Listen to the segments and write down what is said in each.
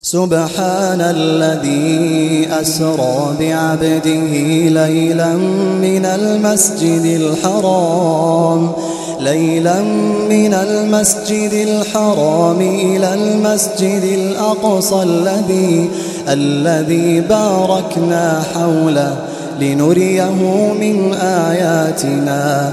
سبحان الذي أسرى بعبده ليلا من المسجد الحرام ليلا من المسجد الحرام إلى المسجد الأقصى الذي الذي باركنا حوله لنريه من آياتنا.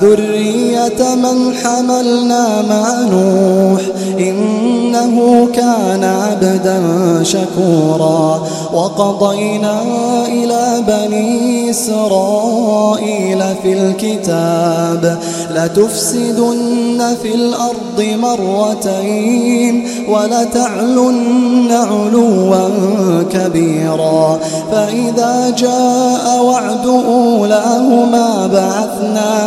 ذرية من حملنا مع نوح إنه كان عبدا شكورا وقضينا إلى بني إسرائيل في الكتاب لتفسدن في الأرض مرتين ولتعلن علوا كبيرا فإذا جاء وعد أولاهما بعثنا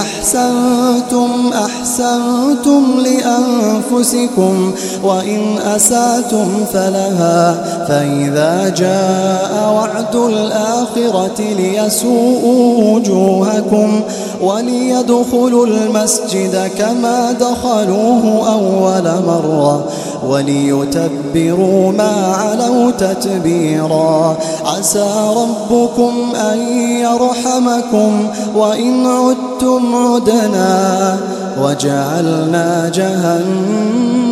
أحسنتم أحسنتم لأنفسكم وإن أساتم فلها فإذا جاء وعد الآخرة ليسوءوا وجوهكم وليدخلوا المسجد كما دخلوه أول مرة. وليتبروا ما علوا تتبيرا. عسى ربكم أن يرحمكم وإن عدتم عدنا. وجعلنا جهنم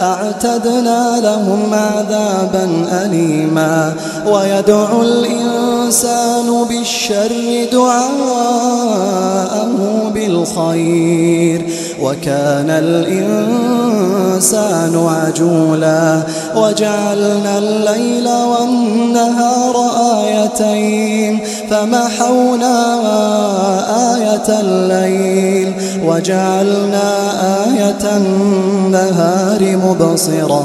أعتدنا لهم عذابا أليما. ويدعو الإنسان بالشر دعاءه بالخير. وكان الإنسان عجولا. وجعلنا الليل والنهار آيتين. فمحونا آية الليل. وجعلنا آية النهار مبصرة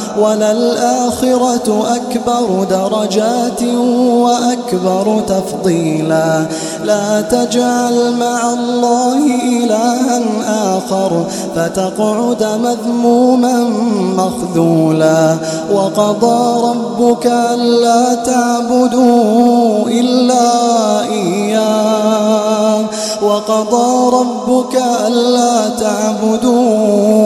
وللآخرة أكبر درجات وأكبر تفضيلا. لا تجعل مع الله إلها آخر فتقعد مذموما مخذولا. وقضى ربك ألا تعبدوا إلا إياه. وقضى ربك ألا تعبدوا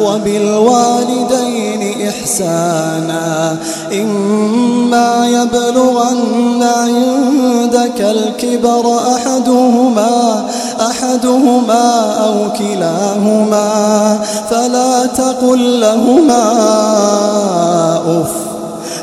وبالوالدين إحسانا. إما يبلغن عندك الكبر أحدهما أحدهما أو كلاهما فلا تقل لهما أف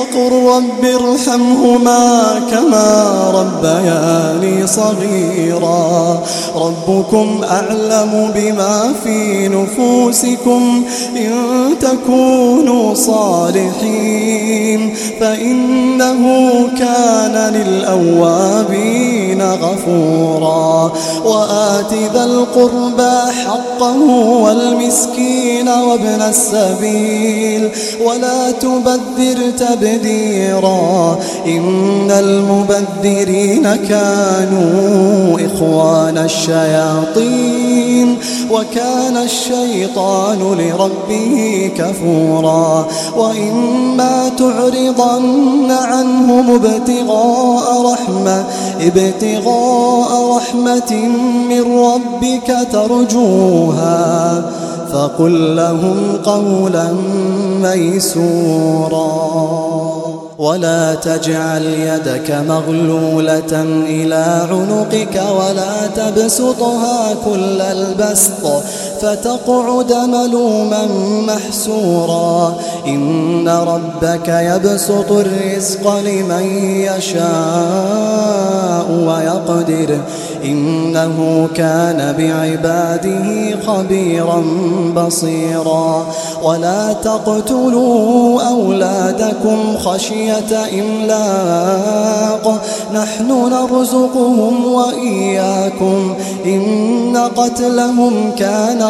وقل رب ارحمهما كما ربياني صغيرا. ربكم أعلم بما في نفوسكم إن تكونوا صالحين. فإنه كان للأوابين غفورا. وآت ذا القربى حقه والمسكين وابن السبيل. ولا تبذر تبذيرا إن المبذرين كانوا إخوان الشياطين وكان الشيطان لربه كفورا. وإما تعرضن عنهم ابتغاء رحمة ابتغاء رحمة من ربك ترجوها. فقل لهم قولا ميسورا. ولا تجعل يدك مغلولة إلى عنقك ولا تبسطها كل البسط. فتقعد ملوما محسورا. إن ربك يبسط الرزق لمن يشاء ويقدر. إنه كان بعباده خبيرا بصيرا. ولا تقتلوا أولادكم خشية إملاق. نحن نرزقهم وإياكم. إن قتلهم كان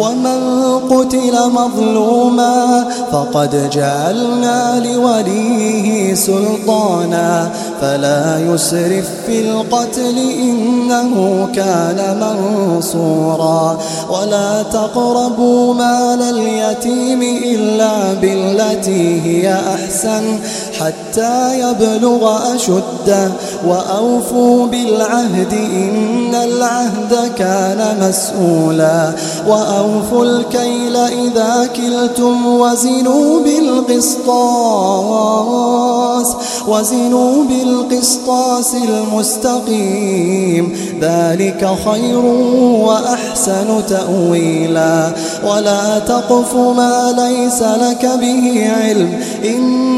ومن قتل مظلوما فقد جعلنا لوليه سلطانا فلا يسرف في القتل إنه كان منصورا ولا تقربوا مال اليتيم إلا بالتي هي أحسن حتى يبلغ أشده وأوفوا بالعهد إن العهد كان مسؤولا وأوفوا الكيل إذا كلتم وزنوا بالقسطاس وزنوا بالقسطاس المستقيم ذلك خير وأحسن تأويلا ولا تقف ما ليس لك به علم إن